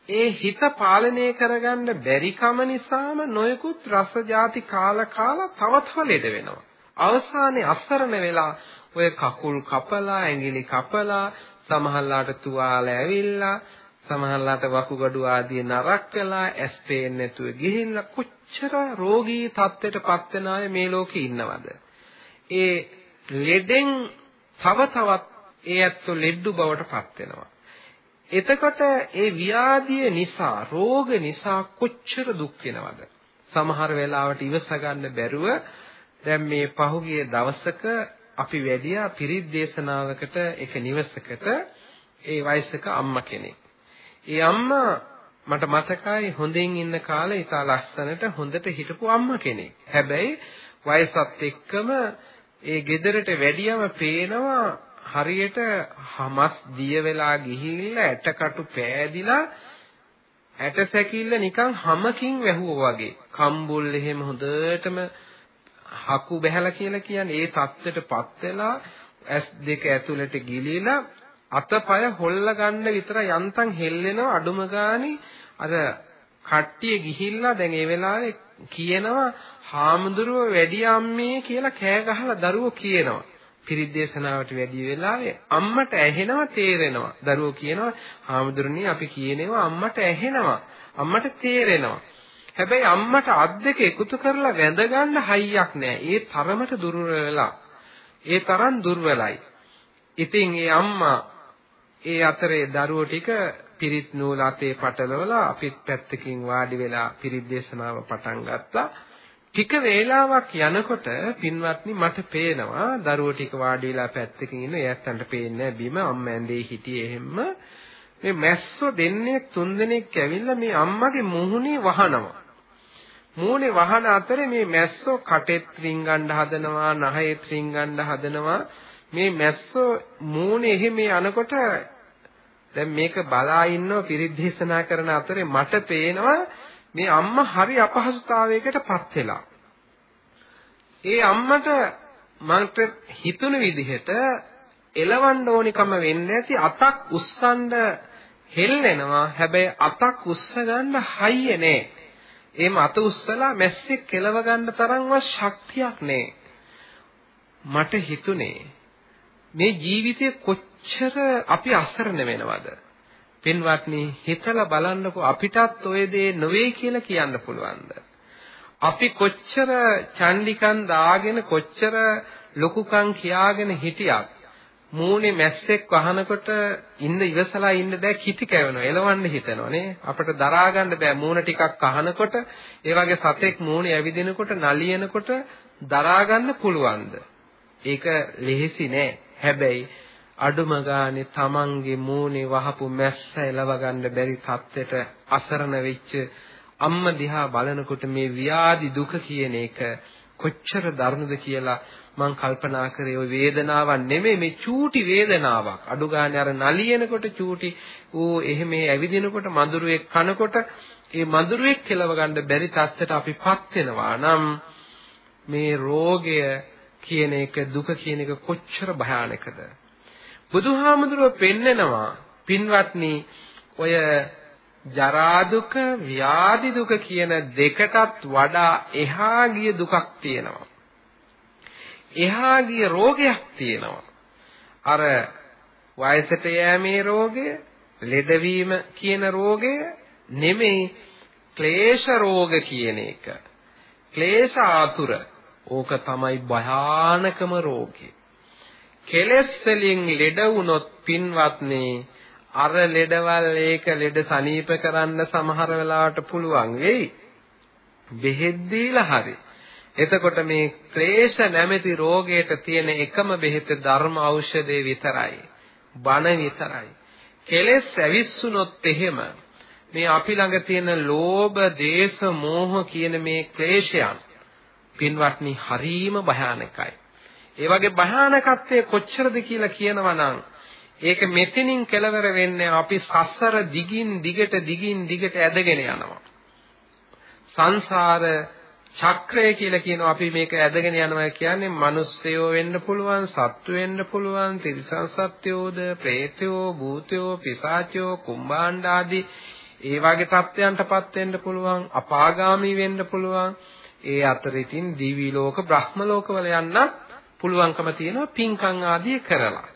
ඒ හිත පාලනය කරගන්න බැරි කම නිසාම නොයෙකුත් රස જાති කාලා කාලා තව තව ලෙඩ වෙනවා. අවසානයේ අසරණ වෙලා ඔය කකුල් කපලා ඇඟිලි කපලා සමහරලාට තුවාල ඇවිල්ලා සමහරලාට වකුගඩු ආදී නරක් වෙලා ඇස් පේන්නේ නැතුව ගිහිල්ලා කොච්චර රෝගී තත්ත්වයටපත් වෙන අය මේ ලෝකේ ඉන්නවද? ඒ ලෙඩෙන් තව තවත් ඒ ඇත්තෝ ලෙඩු බවටපත් වෙනවා. එතකොට ඒ ව්‍යාධිය නිසා රෝග නිසා කොච්චර දුක් වෙනවද? සමහර වෙලාවට ඉවස ගන්න බැරුව දැන් මේ පහුගිය දවසක අපි වැඩියා පිරිත් දේශනාවකට එක නිවසකට ඒ වයසක අම්මා කෙනෙක්. ඒ අම්මා මට මතකයි හොඳින් ඉන්න කාලේ ඉතා ලස්සනට හොඳට හිටපු අම්මා කෙනෙක්. හැබැයි වයසත් එක්කම ඒ ගෙදරට වැඩියම පේනවා හරියට හමස් දිය වෙලා ගිහිල්ලා ඇටකටු පෑදිලා ඇට සැකිල්ල නිකන් හැමකින් වැහුවා වගේ. කම්බුල් එහෙම හොඳටම හකු බහැලා කියලා කියන්නේ ඒ தත්ත්වයටපත් වෙලා ඇස් දෙක ඇතුළට ගිලිලා අතපය හොල්ල ගන්න විතර යන්තම් හෙල්ලෙනවා අඩුම ගානේ අර කට්ටිය ගිහිල්ලා දැන් ඒ වෙලාවේ කියනවා හාමුදුරුව වැඩි අම්මේ කියලා කෑ ගහලා දරුවෝ කියනවා පිරිත් දේශනාවට වැඩි වෙලාවේ අම්මට ඇහෙනවා තේරෙනවා. දරුවෝ කියනවා හාමුදුරනේ අපි කියනවා අම්මට ඇහෙනවා. අම්මට තේරෙනවා. හැබැයි අම්මට අත් දෙක එකතු කරලා වැඳ ගන්න හයියක් නැහැ ඒ තරමට දුර්වලලා ඒ තරම් දුර්වලයි. ඉතින් ඒ අම්මා ඒ අතරේ දරුවෝ ටික පිරිත් නූල් අතේ පටලවලා අපිත් පැත්තකින් වාඩි වෙලා පිරිත් දේශනාව පටන් ගත්තා. ටික වේලාවක් යනකොට පින්වත්නි මට පේනවා දරුවෝ ටික වාඩි වෙලා පැත්තකින් ඉන්න එයාටන්ට පේන්නේ බිම අම්මා ඇඳේ හිටියේ එහෙම්ම මේ මැස්සෝ දෙන්නේ තුන් දෙනෙක් ඇවිල්ලා මේ අම්මගේ මුහුණේ වහනවා. මූණේ වහන අතරේ මේ මැස්සෝ කටෙත් රින්ගන්න හදනවා, නහයෙත් රින්ගන්න හදනවා. මේ මැස්සෝ මූණේ එහෙම යනකොට දැන් මේක බලා ඉන්නව පිරිත් දේශනා කරන අතරේ මට පේනවා මේ අම්මා හරි අපහසුතාවයකටපත් වෙලා. ඒ අම්මට මන්ට හිතුණු විදිහට එලවන්න ඕනිකම වෙන්නේ නැති අතක් උස්සන්න හෙල්ලෙනවා හැබැයි අතක් උස්ස ගන්න හයිය නෑ. එහෙම අත උස්සලා මැස්සෙක් කෙලව ගන්න තරම්වත් ශක්තියක් නෑ. මට හිතුනේ මේ ජීවිතේ කොච්චර අපි අසරණ වෙනවද? පින්වත්නි හිතලා බලන්නකෝ අපිටත් ඔය දේ නොවේ කියලා කියන්න පුළුවන්ද? අපි කොච්චර චණ්ඩිකන් දාගෙන කොච්චර ලොකුකම් කියාගෙන හිටියත් මූණේ මැස්සෙක් වහනකොට ඉන්න ඉවසලා ඉන්න බෑ කිටි කැවෙනවා එලවන්න හිතෙනවා නේ. අපිට දරා ගන්න බෑ මූණ ටිකක් අහනකොට ඒ වගේ සතෙක් මූණේ ඇවිදිනකොට නලියනකොට දරා ගන්න පුළුවන්ද? ඒක ලෙහෙසි නෑ. හැබැයි අඩුම ගානේ තමන්ගේ මූණේ වහපු මැස්ස එලව ගන්න බැරි තත්ත්වයට අසරණ වෙච්ච අම්ම දිහා බලනකොට මේ ව්‍යාධි දුක කියන එක කොච්චර දරුණුද කියලා මම කල්පනා කරේ ওই වේදනාවක් නෙමෙයි මේ චූටි වේදනාවක්. අඩු ගානේ අර නලියනකොට චූටි ඌ එහෙම ඇවිදිනකොට මඳුරුවෙක් කනකොට ඒ මඳුරුවෙක් කෙලව ගන්න බැරි තත්ත්වයට අපිපත් වෙනවා නම් මේ රෝගය කියන එක දුක කියන එක කොච්චර භයානකද? බුදුහාමුදුරුව පෙන්නනවා පින්වත්නි ඔය ජරා දුක ව්‍යාධි දුක කියන දෙකටත් වඩා එහා ගිය දුකක් තියෙනවා. එහා ගිය රෝගයක් තියෙනවා. අර වයසට යෑමේ රෝගය ලෙඩවීම කියන රෝගය නෙමෙයි ක්ලේශ රෝග කියන එක. ක්ලේශ ආතුර. ඕක තමයි භයානකම රෝගේ. කෙලෙස් වලින් ලෙඩ වුණොත් පින්වත්නි අර ලෙඩවල් ඒක ලෙඩ සනීප කරන්න සමහර වෙලාවට පුළුවන් වෙයි. බෙහෙත් දීලා හරි. එතකොට මේ ක්ලේශ නැමැති රෝගයට තියෙන එකම බෙහෙත ධර්ම ඖෂධය විතරයි. බණ විතරයි. කෙලෙස් ඇවිස්සුනොත් එහෙම මේ අපි ළඟ තියෙන ලෝභ, දේශ, මෝහ කියන මේ ක්ලේශයන් පින්වත්නි හරීම භයානකයි. ඒ වගේ භයානකත්වය කොච්චරද කියලා කියනවා නම් ඒක මෙතනින් කෙලවර වෙන්නේ අපි සසර දිගින් දිගට දිගින් දිගට ඇදගෙන යනවා. සංසාර චක්‍රය කියලා කියනවා අපි මේක ඇදගෙන යනවා කියන්නේ මිනිස්සයෝ වෙන්න පුළුවන්, සත්තු වෙන්න පුළුවන්, තිරිසන් සත්වයෝද, പ്രേතයෝ, භූතයෝ, පිසාචයෝ, කුම්භාණ්ඩ ආදී ඒ වගේ තත්ත්වයන්ටපත් වෙන්න පුළුවන්, අපාගාමී වෙන්න පුළුවන්. ඒ අතර ඉතින් දිවි ලෝක බ්‍රහ්ම ලෝකවල යන්න පුළුවන්කම තියෙනවා පින්කම් ආදී කරලා.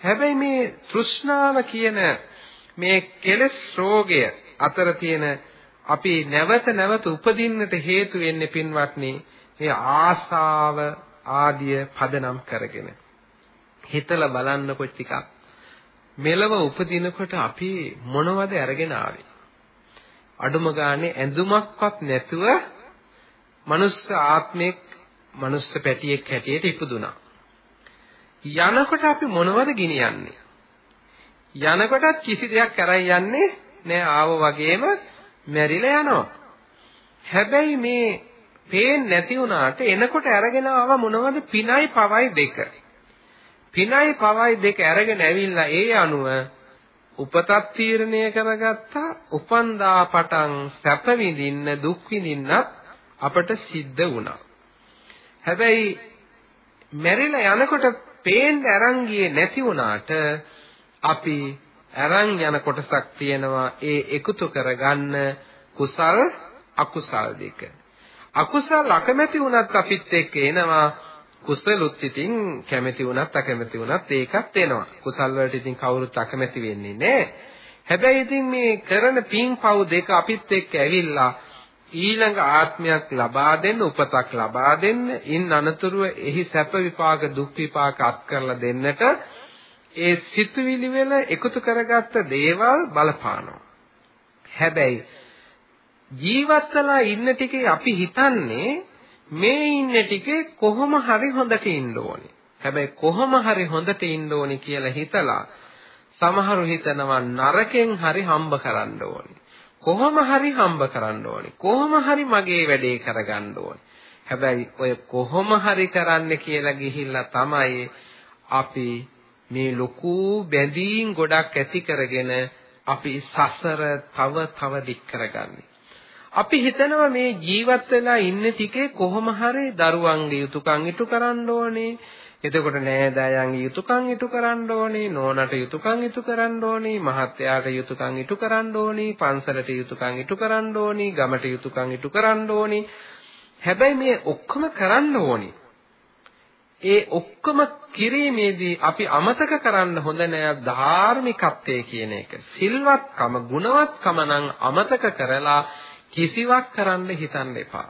හැබැයි මේ තෘෂ්ණාව කියන මේ කෙලෙස් රෝගය අතර තියෙන අපි නැවත නැවත උපදින්නට හේතු වෙන්නේ පින්වත්නි මේ ආසාව ආදිය පදනම් කරගෙන. හිතලා බලන්නකො ටිකක් මෙලව උපදිනකොට අපි මොනවද අරගෙන ආවේ? අඩුම ගානේ ඇඳුමක්වත් නැතුව මනුස්ස ආත්මෙක් මනුස්ස පැටියෙක් හැටියට ඉපදුනා. යනකොට අපි මොනවද ගෙනියන්නේ? යනකොටත් කිසි දෙයක් කරයි යන්නේ නෑ ආව වගේම මැරිලා යනවා. හැබැයි මේ පේන්නේ නැති වුණාට එනකොට අරගෙන ආව මොනවද පිනයි පවයි දෙක. පිනයි පවයි දෙක අරගෙන ඇවිල්ලා ඒ අනුව උපතක් තීරණය කරගත්තා උපන්දා පටන් සැප විඳින්න දුක් විඳින්නත් අපට සිද්ධ වුණා. හැබැයි මැරිලා යනකොට පේන්න අරන් ගියේ නැති වුණාට අපි අරන් යන කොටසක් තියෙනවා ඒ එකතු කරගන්න කුසල් අකුසල් දෙක. අකුසල් අකමැති වුණත් අපිත් එක්ක එනවා කුසලුත් ඉතින් කැමැති වුණත් අකමැති වුණත් ඒකත් එනවා. කුසල් වලට ඉතින් කවුරුත් අකමැති වෙන්නේ නැහැ. හැබැයි ඉතින් මේ කරන පින් පව් දෙක අපිත් එක්ක ඇවිල්ලා ඊළඟ ආත්මයක් ලබා දෙන්න උපතක් ලබා දෙන්න ඉන් අනතුරුව එහි සැප විපාක දුක් විපාක අත් කරලා දෙන්නට ඒ සිතුවිලි වල එකතු කරගත්ත දේවල් බලපානවා. හැබැයි ජීවත් වෙලා ඉන්න ටිකේ අපි හිතන්නේ මේ ඉන්න ටිකේ කොහොම හරි හොඳට ඉන්න ඕනේ. හැබැයි කොහොම හරි හොඳට ඉන්න ඕනේ කියලා හිතලා සමහරු හිතනවා නරකෙන් හරි හම්බ කරන්න ඕනේ. කොහොම හරි හම්බ කරන්න ඕනේ. කොහොම හරි මගේ වැඩේ කරගන්න ඕනේ. හැබැයි ඔය කොහොම හරි කරන්න කියලා ගිහිල්ලා තමයි අපි මේ ලොකු බැඳීම් ගොඩක් ඇති කරගෙන අපි සසර තව තව දික් කරගන්නේ. අපි හිතනවා මේ ජීවත් වෙලා ඉන්න ටිකේ කොහොම හරි දරුවන්ගේ යුතුයකම් ඉටු කරන්න ඕනේ. එතකොට නෑදෑයන්ගේ යුතුයකම් ඉටු කරන්න ඕනේ, නෝනට යුතුයකම් ඉටු කරන්න ඕනේ, මහත්තයාට යුතුයකම් ඉටු කරන්න ඕනේ, පන්සලට යුතුයකම් ඉටු කරන්න ඕනේ, ගමට යුතුයකම් ඉටු කරන්න ඕනේ. හැබැයි මේ ඔක්කොම කරන්න ඕනේ. ඒ ඔක්කොම කිරීමේදී අපි අමතක කරන්න හොඳ නෑ ධාර්මිකත්වයේ කියන එක. සිල්වත්කම, ගුණවත්කම නම් අමතක කරලා කිසිවක් කරන්න හිතන්න එපා.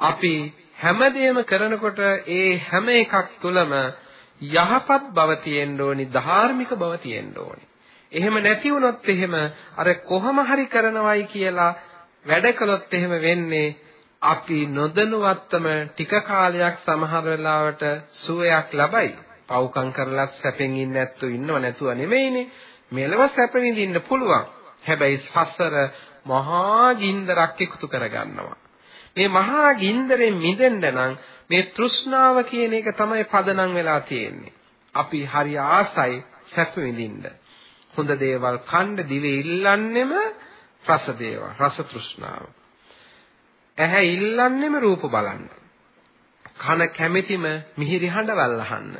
අපි හැමදේම කරනකොට ඒ හැම එකක් තුළම යහපත් බව තියෙන්න ඕනි, ධාර්මික බව තියෙන්න ඕනි. එහෙම නැති වුණොත් එහෙම අර කොහොම හරි කරනවයි කියලා වැඩ කළොත් එහෙම වෙන්නේ අපි නොදැනුවත්වම ටික කාලයක් සමහර වෙලාවට සුවයක් ලබයි. පව්කම් කරලත් සැපෙන් ඉන්නේ නැත්තු ඉන්නව නැතුව නෙමෙයිනේ. මෙලව සැප විඳින්න පුළුවන්. හැබැයි සසර මහා ගින්දරක් එකතු කරගන්නවා. මේ මහා ගින්දරෙන් මිදෙන්න නම් මේ තෘෂ්ණාව කියන එක තමයි පදනම් වෙලා තියෙන්නේ. අපි හරි ආසයි සැප විඳින්න. හොඳ දේවල් කන්න දිවේ ඉල්ලන්නෙම රස දේවල්, රස තෘෂ්ණාව. ඇහැ ඉල්ලන්නෙම රූප බලන්න. කන කැමැතිම මිහිරි හඬවල් අහන්න.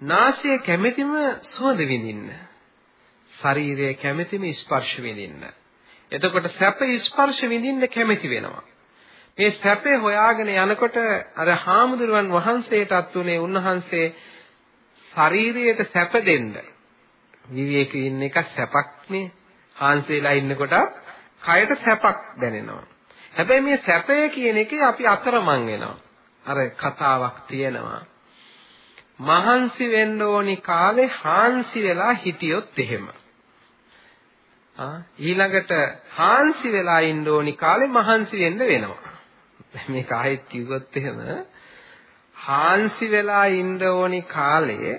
නාසය කැමැතිම සුවඳ විඳින්න. ශරීරය කැමැතිම ස්පර්ශ විඳින්න. එතකොට සැප ස්පර්ශ විඳින්න කැමැති වෙනවා. මේ සැපේ හොයාගෙන යනකොට අර හාමුදුරුවන් වහන්සේටත් උනේ උන්වහන්සේ ශරීරයට සැප දෙන්න. විවේකී ඉන්න එක සැපක්නේ. හාන්සේලා ඉන්නකොට කයට සැපක් දැනෙනවා. හැබැයි මේ සැපය කියන එකේ අපි අතරමං වෙනවා. අර කතාවක් තියෙනවා. මහන්සි වෙන්න ඕනි කාලේ හාන්සි වෙලා හිටියොත් එහෙම. ඊළඟට හාන්සි වෙලා ඉන්න ඕනි කාලේ මහන්සි වෙන්න වෙනවා. මේක ආයෙත් කිව්වොත් එහෙම හාන්සි වෙලා ඉන්න ඕනි කාලේ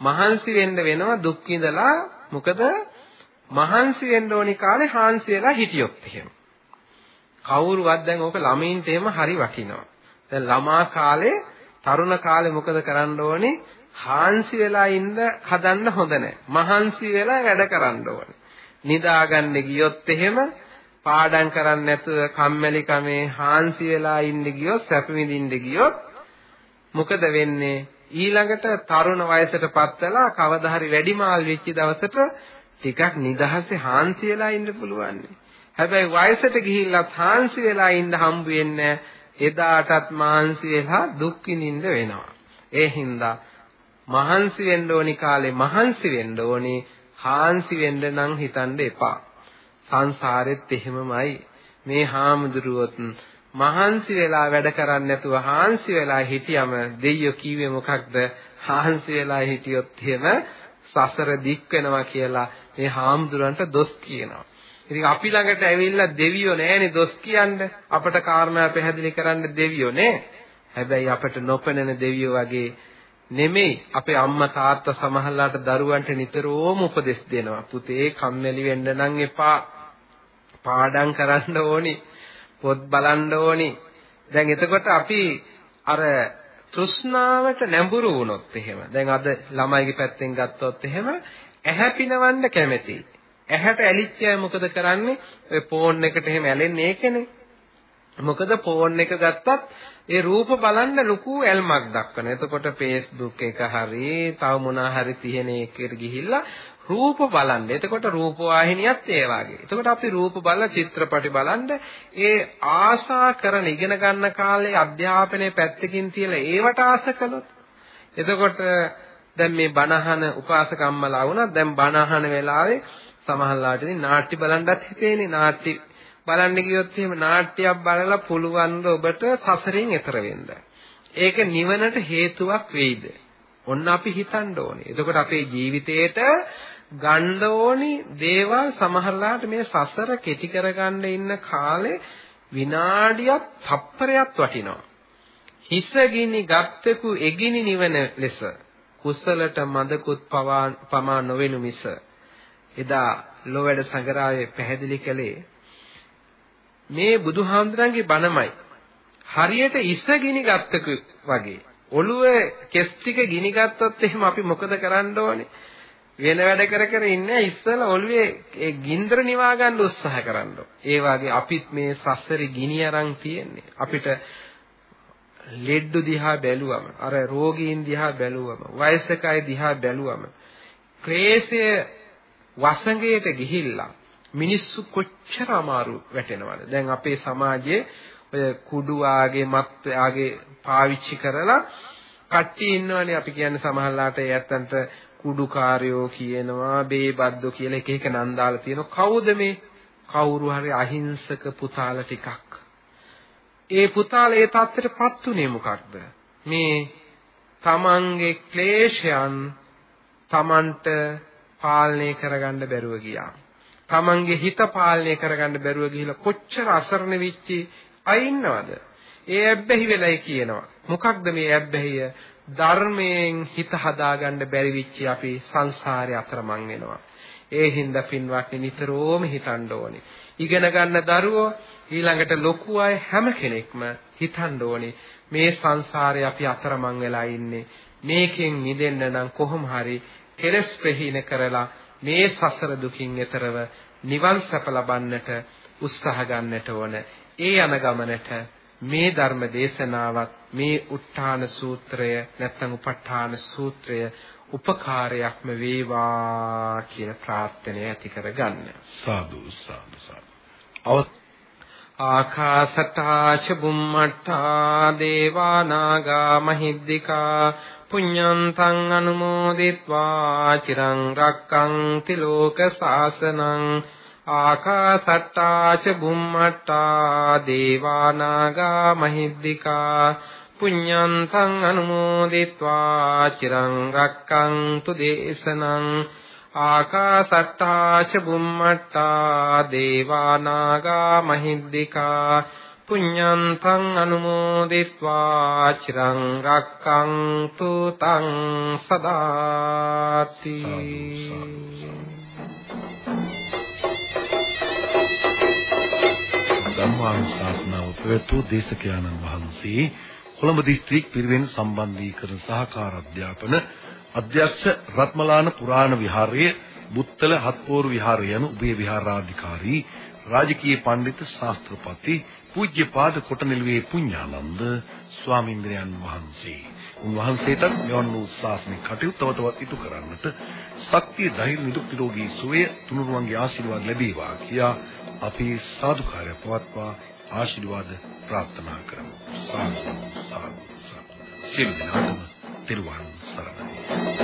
මහන්සි වෙන්න වෙනවා දුක් විඳලා මොකද මහන්සි වෙන්න ඕනි කාලේ හාන්සි වෙලා හිටියොත් එහෙම. කවුරුවත් දැන් ඕක ළමයින්ට එහෙම හරි වටිනවා. දැන් ළමා කාලේ තරුණ කාලේ මොකද කරන්න ඕනේ? හාන්සි වෙලා ඉන්න හදන්න හොඳ නැහැ. මහන්සි වෙලා වැඩ කරන්න ඕනේ. නිදාගන්න ගියොත් එහෙම පාඩම් කරන්නේ නැතුව කම්මැලි කමේ හාන්සි වෙලා ඉන්න ගියොත් සැප විඳින්න ගියොත් මොකද වෙන්නේ ඊළඟට තරුණ වයසටපත් වෙලා කවදා හරි වැඩිමාල් වෙච්ච දවසට ටිකක් නිදහසේ හාන්සි වෙලා ඉන්න පුළුවන්. හැබැයි වයසට ගිහිල්ලත් හාන්සි වෙලා ඉන්න හම්බ වෙන්නේ එදාටත් මහන්සි වෙලා දුක් විඳින්න වෙනවා. ඒ හින්දා මහන්සි වෙන්න ඕනි කාලේ මහන්සි වෙන්න ඕනි හාන්සි වෙන්න නම් හිතන්න එපා. සංසාරෙත් එහෙමමයි. මේ හාමුදුරුවොත් මහන්සි වෙලා වැඩ කරන්නේ නැතුව හාන්සි වෙලා හිටියම දෙයියෝ කිව්වේ මොකක්ද? හාන්සි වෙලා හිටියොත් එහෙම සසර දික් වෙනවා කියලා මේ හාමුදුරන්ට දොස් කියනවා. ඉතින් අපි ළඟට ඇවිල්ලා දෙවියෝ නෑනේ දොස් කියන්න අපට කාරණා පැහැදිලි කරන්න දෙවියෝ නෑ. හැබැයි අපට නොපෙනෙන දෙවියෝ වගේ නෙමෙයි අපේ අම්මා තාත්තා සමහරලාට දරුවන්ට නිතරම උපදෙස් දෙනවා පුතේ කම්මැලි වෙන්න නම් එපා පාඩම් කරන්න ඕනි පොත් බලන්න ඕනි. දැන් එතකොට අපි අර තෘෂ්ණාවට නැඹුරු වුණොත් එහෙම දැන් අද ළමයිගේ පැත්තෙන් ගත්තොත් එහෙම ඇහැ පිනවන්න කැමති. ඇහැට ඇලිච්ච අය මොකද කරන්නේ? ඔය ෆෝන් එකට එහෙම ඇලෙන්නේ ඒකනේ. මොකද ෆෝන් එක ගත්තත් ඒ රූප බලන්න ලොකු ඇල්මක් දක්වන. එතකොට Facebook එක හරි තව මොනා හරි තියෙන එකකට ගිහිල්ලා රූප බලන්න. එතකොට රූප වාහිනියත් ඒ වගේ. එතකොට අපි රූප බලලා චිත්‍රපටි බලන්න ඒ ආශා කරන ඉගෙන ගන්න කාලේ අධ්‍යාපනයේ පැත්තකින් තියලා ඒවට ආස කළොත් එතකොට දැන් මේ බණහන උපාසකම්මලා වුණා දැන් බණහන වෙලාවේ සමහරලාට ඉතින් නාට්‍ය බලන්නත් හිතේනේ නාට්‍ය බලන්න ගියොත් එහෙම නාට්‍යයක් බලලා පුළුවන් ද ඔබට සසරින් එතර වෙන්න. ඒක නිවනට හේතුවක් වෙයිද? ඔන්න අපි හිතන්න ඕනේ. එතකොට අපේ ජීවිතේට ගන්න ඕනි දේවල් සමහරලාට මේ සසර කෙටි කරගන්න ඉන්න කාලේ විනාඩියක් තප්පරයක් වටිනවා. හිසගිනි ගත්තකු එගිනි නිවන ලෙස කුසලට මදකුත් පමා නොවෙනු මිස එදා ලොවැඩ සංගරාවේ පැහැදිලි කළේ මේ බුදුහාමුදුරන්ගේ බණමයි. හරියට ඉස්සගිනි ගත්තක වගේ. ඔළුවේ කෙස් ටික ගිනි ගත්තොත් එහෙම අපි මොකද කරන්න ඕනේ? වෙන වැඩ කර කර ඉන්නේ ඉස්සෙල්ලා ඔළුවේ ඒ ගින්දර නිවා ගන්න උත්සාහ කරන්න. ඒ වගේ අපිත් මේ සසරේ ගිනි අරන් තියෙන්නේ. අපිට ලෙඩ්ඩු දිහා බැලුවම, අර රෝගීන් දිහා බැලුවම, වයසක අය දිහා බැලුවම ක්ලේශය වසඟයට ගිහිල්ලා මිනිස්සු කොච්චර අමාරු වැටෙනවද? දැන් අපේ සමාජයේ ඔය කුඩු ආගේ මත් ආගේ පාවිච්චි කරලා කට්ටිය ඉන්නවනේ අපි කියන්නේ සමහරලාට ඒ ඇත්තන්ට කුඩුකාරයෝ කියනවා බේබද්දෝ කියලා එක එක නම් දාලා තියෙනවා. කවුද මේ? කවුරු හරි අහිංසක පුතාලා ටිකක්. ඒ පුතාලා ඒ தත්ත්වයටපත් උනේ මොකක්ද? මේ තමන්ගේ ක්ලේශයන් තමන්ට පාලනය කරගන්න බැරුව ගියා. තමන්ගේ හිත පාලනය කරගන්න බැරුව ගිහිලා කොච්චර අසරණ වෙච්චි අය ඉන්නවද? ඒ ඇබ්බැහි වෙලයි කියනවා මොකක්ද මේ ඇබ්බැහිය ධර්මයෙන් හිත හදාගන්න බැරි විච්චි අපි සංසාරේ අතරමං වෙනවා. ඒ හින්දා පින්වත්නි නිතරම හිතන්න ඕනේ. ඉගෙන ගන්න දරුවෝ ඊළඟට ලොකු අය හැම කෙනෙක්ම හිතන්න ඕනේ මේ සංසාරේ අපි අතරමං වෙලා ඉන්නේ. මේකෙන් මිදෙන්න නම් කොහොම හරි කෙලස් ප්‍රහීන කරලා මේ සසර දුකින් එතරව නිවන් සැප ලබන්නට උත්සාහ ගන්නට ඕන. ඒ යන ගමනට මේ ධර්ම දේශනාවත් මේ උත්ථාන සූත්‍රය නැත්නම් උප ဋ ාණ සූත්‍රය උපකාරයක්ම වේවා කියන ප්‍රාර්ථනය ඇති කරගන්න. සාදු සාදු සාදු. ආකාසට්ටා ච බුම්මට්ටා දේවා නාග මහිද්దికා පුඤ්ඤන්තං අනුමෝදිත්වා චිරං රක්ඛන්ති ලෝක සාසනං ආකාසට්ටා ච බුම්මට්ටා දේවානාගා මහිද්దికා පුඤ්ඤන්තං අනුමෝදිत्वा චිරං රක්ඛන්තු දේශනං ආකාසට්ටා ච බුම්මට්ටා දේවානාගා මහිද්దికා පුඤ්ඤන්තං අනුමෝදිत्वा චිරං රක්ඛන්තු තං සදාති ධර්මානුශාසනාව ප්‍රවතු දේශකයන්න් වහන්සේ කොළඹ දිස්ත්‍රික් පිරිවෙන් සම්බන්ධීකරණ සහකාර අධ්‍යාපන අධ්‍යක්ෂ රත්මලාන පුරාණ විහාරයේ බුත්තල හත්පෝරු විහාරය යන උභය විහාරාධිකාරී රාජකීය පඬිතු ශාස්ත්‍රපති පූජ්‍යපාද කොටනෙළුවේ පුඤ්ඤානන්ද ස්වාමීන්ද්‍රයන් වහන්සේ. උන්වහන්සේටත් මෙවන් වූ ශාසනික කටයුතු තව තවත් ඉටු කරන්නට ශක්තිය ධෛර්ය නිදුක් නිරෝගී සුවය තුනුරුවන්ගේ ආශිර්වාද ලැබේවා කියා අපි සාදුකාරය පවත්වා ආශිර්වාද ප්‍රාර්ථනා කරමු. සාදු සාදු සාදු. සිල් දනාතම තිරුවන් සරණයි.